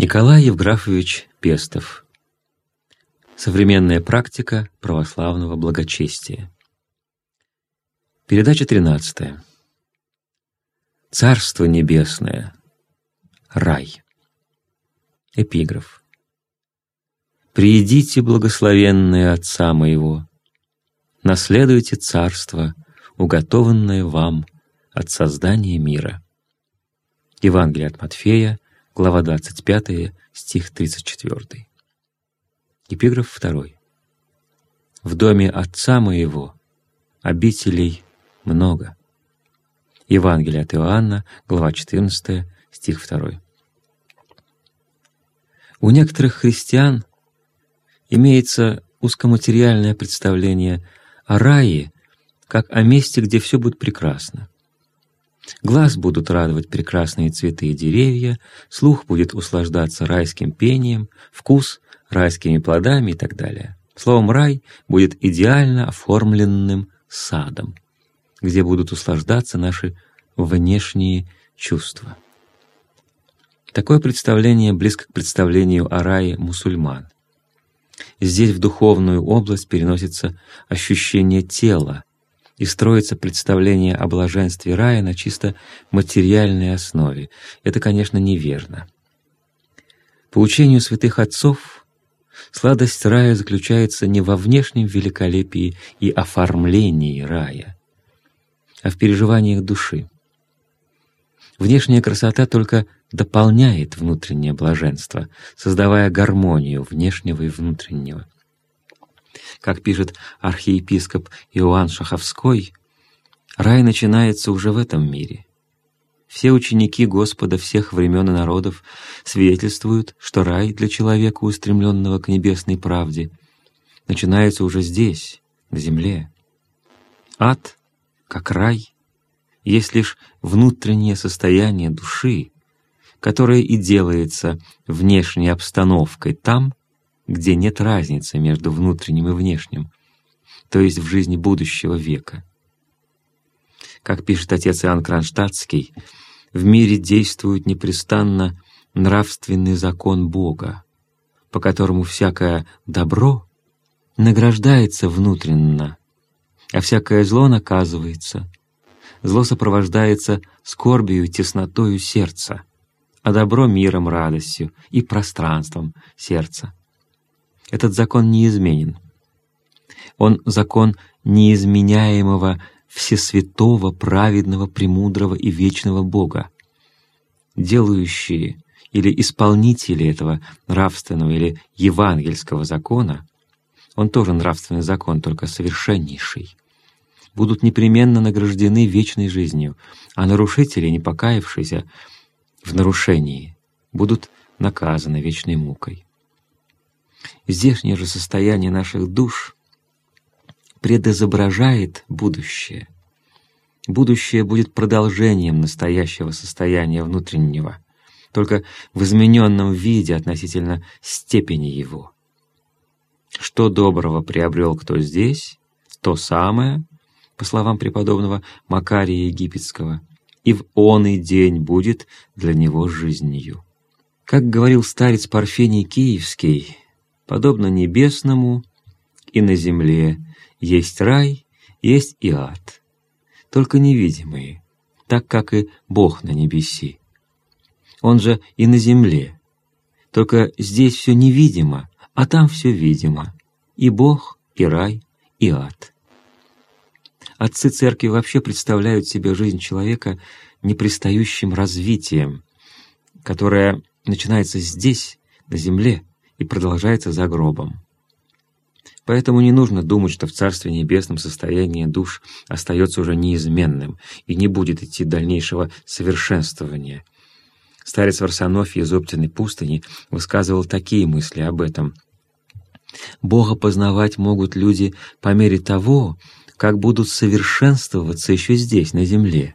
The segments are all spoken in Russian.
Николай Евграфович Пестов. Современная практика православного благочестия. Передача 13. Царство небесное. Рай. Эпиграф. «Приидите, благословенные Отца моего, наследуйте царство, уготованное вам от создания мира». Евангелие от Матфея, глава 25, стих 34. Эпиграф 2. «В доме Отца моего обителей много». Евангелие от Иоанна, глава 14, стих 2. У некоторых христиан имеется узкоматериальное представление о рае как о месте, где все будет прекрасно. Глаз будут радовать прекрасные цветы и деревья, слух будет услаждаться райским пением, вкус — райскими плодами и так далее. Словом, рай будет идеально оформленным садом, где будут услаждаться наши внешние чувства. Такое представление близко к представлению о рае мусульман. Здесь в духовную область переносится ощущение тела, и строится представление о блаженстве рая на чисто материальной основе. Это, конечно, неверно. По учению святых отцов, сладость рая заключается не во внешнем великолепии и оформлении рая, а в переживаниях души. Внешняя красота только дополняет внутреннее блаженство, создавая гармонию внешнего и внутреннего. Как пишет архиепископ Иоанн Шаховской, рай начинается уже в этом мире. Все ученики Господа всех времен и народов свидетельствуют, что рай для человека, устремленного к небесной правде, начинается уже здесь, на земле. Ад, как рай, есть лишь внутреннее состояние души, которое и делается внешней обстановкой там, где нет разницы между внутренним и внешним, то есть в жизни будущего века. Как пишет отец Иоанн Кронштадтский, в мире действует непрестанно нравственный закон Бога, по которому всякое добро награждается внутренно, а всякое зло наказывается. Зло сопровождается скорбью и теснотою сердца, а добро — миром, радостью и пространством сердца. Этот закон неизменен. Он закон неизменяемого всесвятого, праведного, премудрого и вечного Бога. Делающие или исполнители этого нравственного или евангельского закона, он тоже нравственный закон, только совершеннейший, будут непременно награждены вечной жизнью, а нарушители, не покаявшиеся в нарушении, будут наказаны вечной мукой. Здешнее же состояние наших душ предизображает будущее. Будущее будет продолжением настоящего состояния внутреннего, только в измененном виде относительно степени его. Что доброго приобрел кто здесь, то самое, по словам преподобного Макария Египетского, и в он и день будет для него жизнью. Как говорил старец Парфений Киевский, подобно небесному, и на земле есть рай, есть и ад, только невидимые, так как и Бог на небеси. Он же и на земле, только здесь все невидимо, а там все видимо, и Бог, и рай, и ад. Отцы церкви вообще представляют себе жизнь человека непристающим развитием, которое начинается здесь, на земле, и продолжается за гробом. Поэтому не нужно думать, что в Царстве Небесном состояние душ остается уже неизменным и не будет идти дальнейшего совершенствования. Старец Варсонофий из Оптиной пустыни высказывал такие мысли об этом. «Бога познавать могут люди по мере того, как будут совершенствоваться еще здесь, на земле,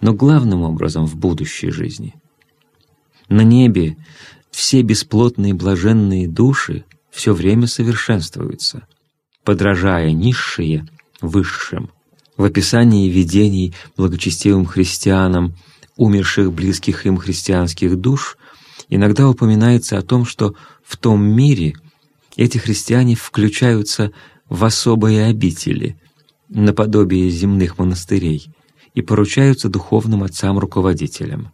но главным образом в будущей жизни. На небе все бесплотные блаженные души все время совершенствуются, подражая низшие высшим. В описании видений благочестивым христианам, умерших близких им христианских душ, иногда упоминается о том, что в том мире эти христиане включаются в особые обители, наподобие земных монастырей, и поручаются духовным отцам-руководителям.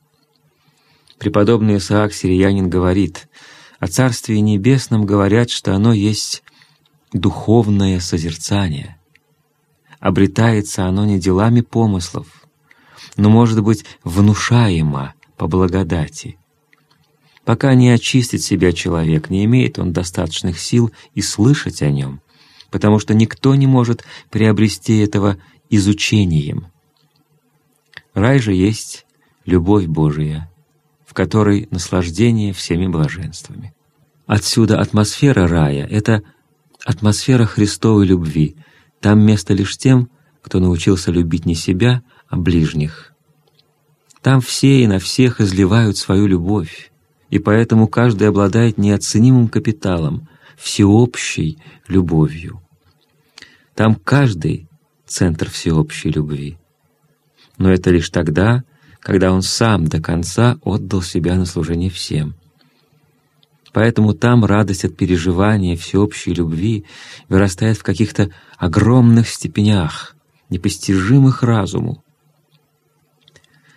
Преподобный Исаак Сириянин говорит, о Царстве Небесном говорят, что оно есть духовное созерцание. Обретается оно не делами помыслов, но может быть внушаемо по благодати. Пока не очистит себя человек, не имеет он достаточных сил и слышать о нем, потому что никто не может приобрести этого изучением. Рай же есть любовь Божия, которой наслаждение всеми блаженствами. Отсюда атмосфера рая — это атмосфера Христовой любви. Там место лишь тем, кто научился любить не себя, а ближних. Там все и на всех изливают свою любовь, и поэтому каждый обладает неоценимым капиталом, всеобщей любовью. Там каждый — центр всеобщей любви. Но это лишь тогда, когда он сам до конца отдал себя на служение всем. Поэтому там радость от переживания всеобщей любви вырастает в каких-то огромных степенях, непостижимых разуму.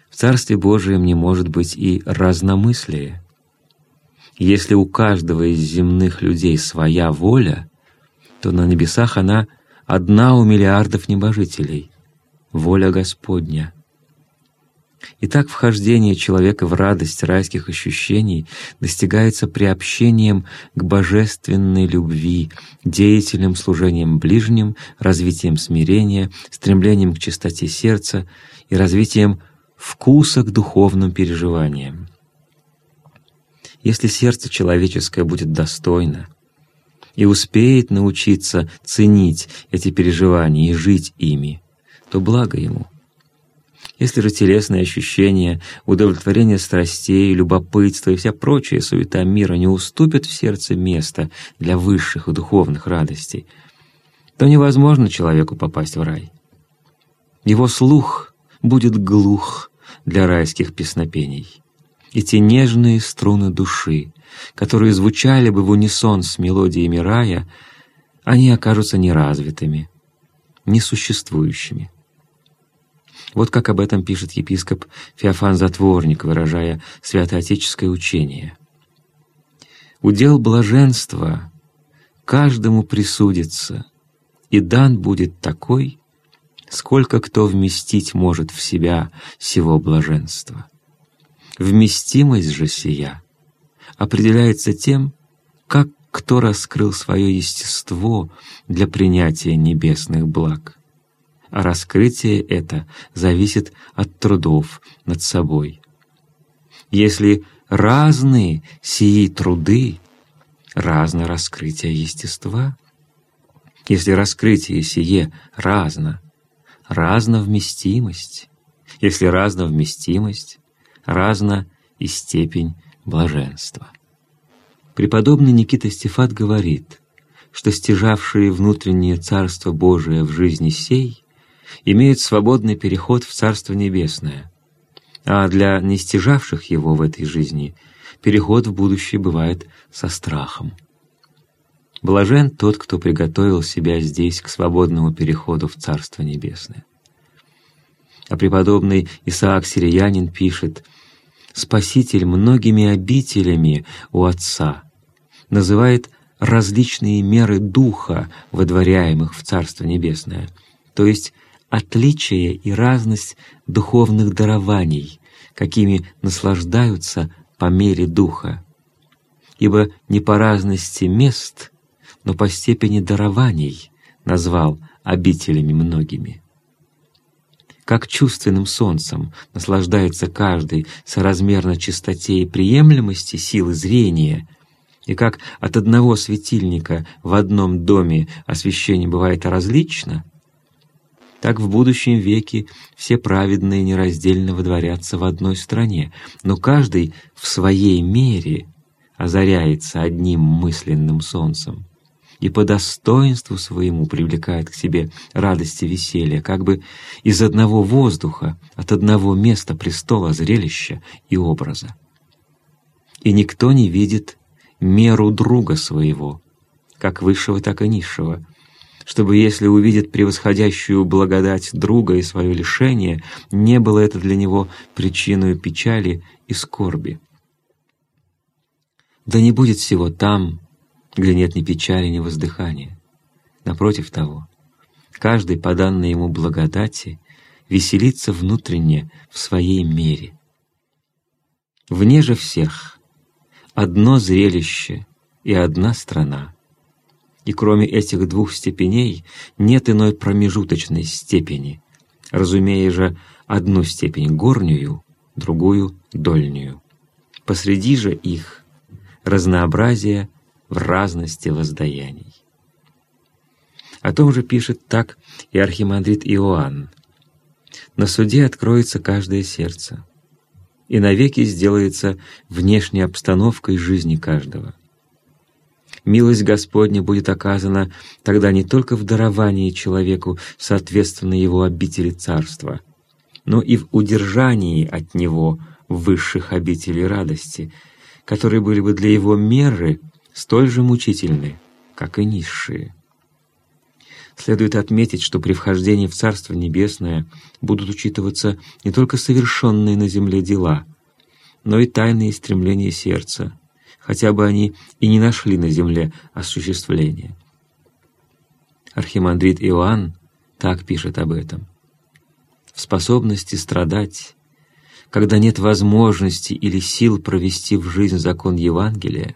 В Царстве Божием не может быть и разномыслия. Если у каждого из земных людей своя воля, то на небесах она одна у миллиардов небожителей — воля Господня — Итак, вхождение человека в радость райских ощущений достигается приобщением к божественной любви, деятельным служением ближним, развитием смирения, стремлением к чистоте сердца и развитием вкуса к духовным переживаниям. Если сердце человеческое будет достойно и успеет научиться ценить эти переживания и жить ими, то благо ему — если же телесные ощущения, удовлетворение страстей, любопытство и вся прочая суета мира не уступят в сердце места для высших и духовных радостей, то невозможно человеку попасть в рай. Его слух будет глух для райских песнопений, и те нежные струны души, которые звучали бы в унисон с мелодиями рая, они окажутся неразвитыми, несуществующими. Вот как об этом пишет епископ Феофан Затворник, выражая святоотеческое учение. «Удел блаженства каждому присудится, и дан будет такой, сколько кто вместить может в себя сего блаженства. Вместимость же сия определяется тем, как кто раскрыл свое естество для принятия небесных благ а раскрытие это зависит от трудов над собой. Если разные сии труды, разно раскрытие естества. Если раскрытие сие разно, разна вместимость. Если разна вместимость, разна и степень блаженства. Преподобный Никита Стефат говорит, что стяжавшие внутреннее Царство Божие в жизни сей имеют свободный переход в Царство Небесное, а для нестяжавших его в этой жизни переход в будущее бывает со страхом. Блажен тот, кто приготовил себя здесь к свободному переходу в Царство Небесное. А преподобный Исаак Сириянин пишет «Спаситель многими обителями у Отца» называет различные меры духа, водворяемых в Царство Небесное, то есть отличие и разность духовных дарований, какими наслаждаются по мере духа. Ибо не по разности мест, но по степени дарований назвал обителями многими. Как чувственным солнцем наслаждается каждый соразмерно чистоте и приемлемости силы зрения, и как от одного светильника в одном доме освещение бывает различно — так в будущем веке все праведные нераздельно водворятся в одной стране, но каждый в своей мере озаряется одним мысленным солнцем и по достоинству своему привлекает к себе радость и веселье, как бы из одного воздуха, от одного места престола зрелища и образа. и никто не видит меру друга своего, как высшего, так и низшего, чтобы, если увидит превосходящую благодать друга и свое лишение, не было это для него причиной печали и скорби. Да не будет всего там, где нет ни печали, ни воздыхания. Напротив того, каждый по данной ему благодати веселится внутренне в своей мере. Вне же всех одно зрелище и одна страна — и кроме этих двух степеней нет иной промежуточной степени, разумея же одну степень горнюю, другую дольнюю. Посреди же их разнообразие в разности воздаяний. О том же пишет так и архимандрит Иоанн. «На суде откроется каждое сердце, и навеки сделается внешней обстановкой жизни каждого милость Господня будет оказана тогда не только в даровании человеку, соответственно его обители царства, но и в удержании от него высших обителей радости, которые были бы для его меры столь же мучительны, как и низшие. Следует отметить, что при вхождении в Царство Небесное будут учитываться не только совершенные на земле дела, но и тайные стремления сердца, хотя бы они и не нашли на земле осуществления. Архимандрит Иоанн так пишет об этом. В способности страдать, когда нет возможности или сил провести в жизнь закон Евангелия,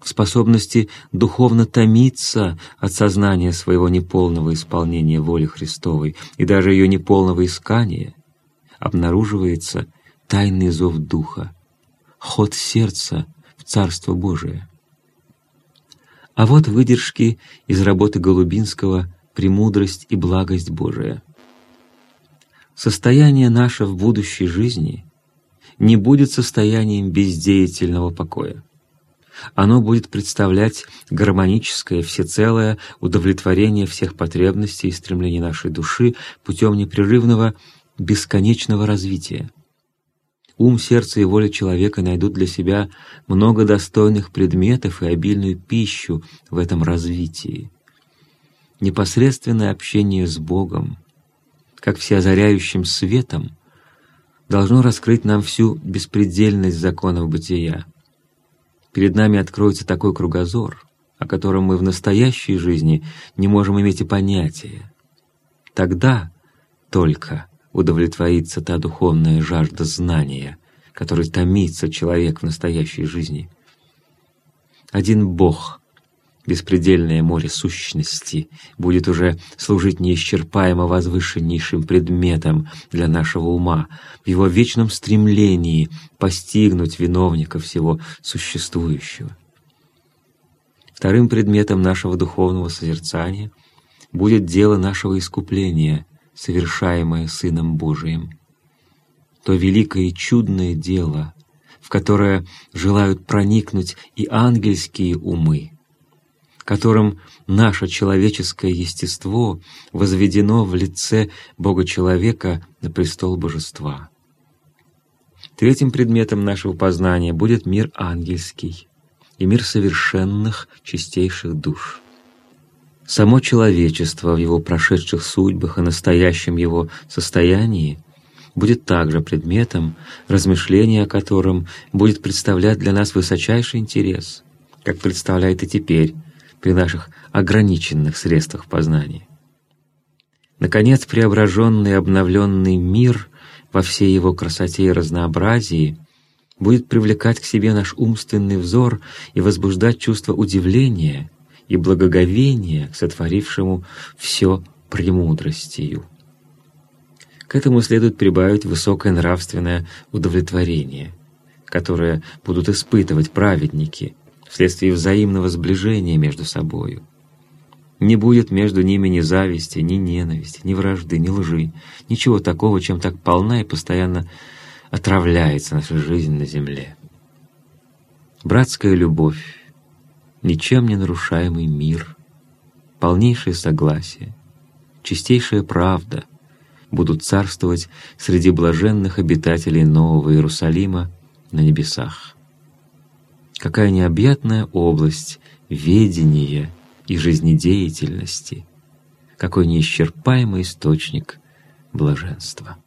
в способности духовно томиться от сознания своего неполного исполнения воли Христовой и даже ее неполного искания, обнаруживается тайный зов Духа, ход сердца Царство Божие. А вот выдержки из работы Голубинского «Премудрость и благость Божия». Состояние наше в будущей жизни не будет состоянием бездеятельного покоя. Оно будет представлять гармоническое, всецелое удовлетворение всех потребностей и стремлений нашей души путем непрерывного, бесконечного развития. Ум, сердце и воля человека найдут для себя много достойных предметов и обильную пищу в этом развитии. Непосредственное общение с Богом, как всеозаряющим светом, должно раскрыть нам всю беспредельность законов бытия. Перед нами откроется такой кругозор, о котором мы в настоящей жизни не можем иметь и понятия. Тогда только удовлетворится та духовная жажда знания, которой томится человек в настоящей жизни. Один Бог, беспредельное море сущности, будет уже служить неисчерпаемо возвышеннейшим предметом для нашего ума, в его вечном стремлении постигнуть виновника всего существующего. Вторым предметом нашего духовного созерцания будет дело нашего искупления — совершаемое Сыном Божиим. То великое и чудное дело, в которое желают проникнуть и ангельские умы, которым наше человеческое естество возведено в лице Бога-человека на престол Божества. Третьим предметом нашего познания будет мир ангельский и мир совершенных чистейших душ — само человечество в его прошедших судьбах и настоящем его состоянии будет также предметом, размышления о котором будет представлять для нас высочайший интерес, как представляет и теперь при наших ограниченных средствах познания. Наконец, преображенный обновленный мир во всей его красоте и разнообразии будет привлекать к себе наш умственный взор и возбуждать чувство удивления — и благоговение к сотворившему все премудростью. К этому следует прибавить высокое нравственное удовлетворение, которое будут испытывать праведники вследствие взаимного сближения между собою. Не будет между ними ни зависти, ни ненависти, ни вражды, ни лжи, ничего такого, чем так полна и постоянно отравляется наша жизнь на земле. Братская любовь ничем не нарушаемый мир, полнейшее согласие, чистейшая правда будут царствовать среди блаженных обитателей Нового Иерусалима на небесах. Какая необъятная область ведения и жизнедеятельности, какой неисчерпаемый источник блаженства.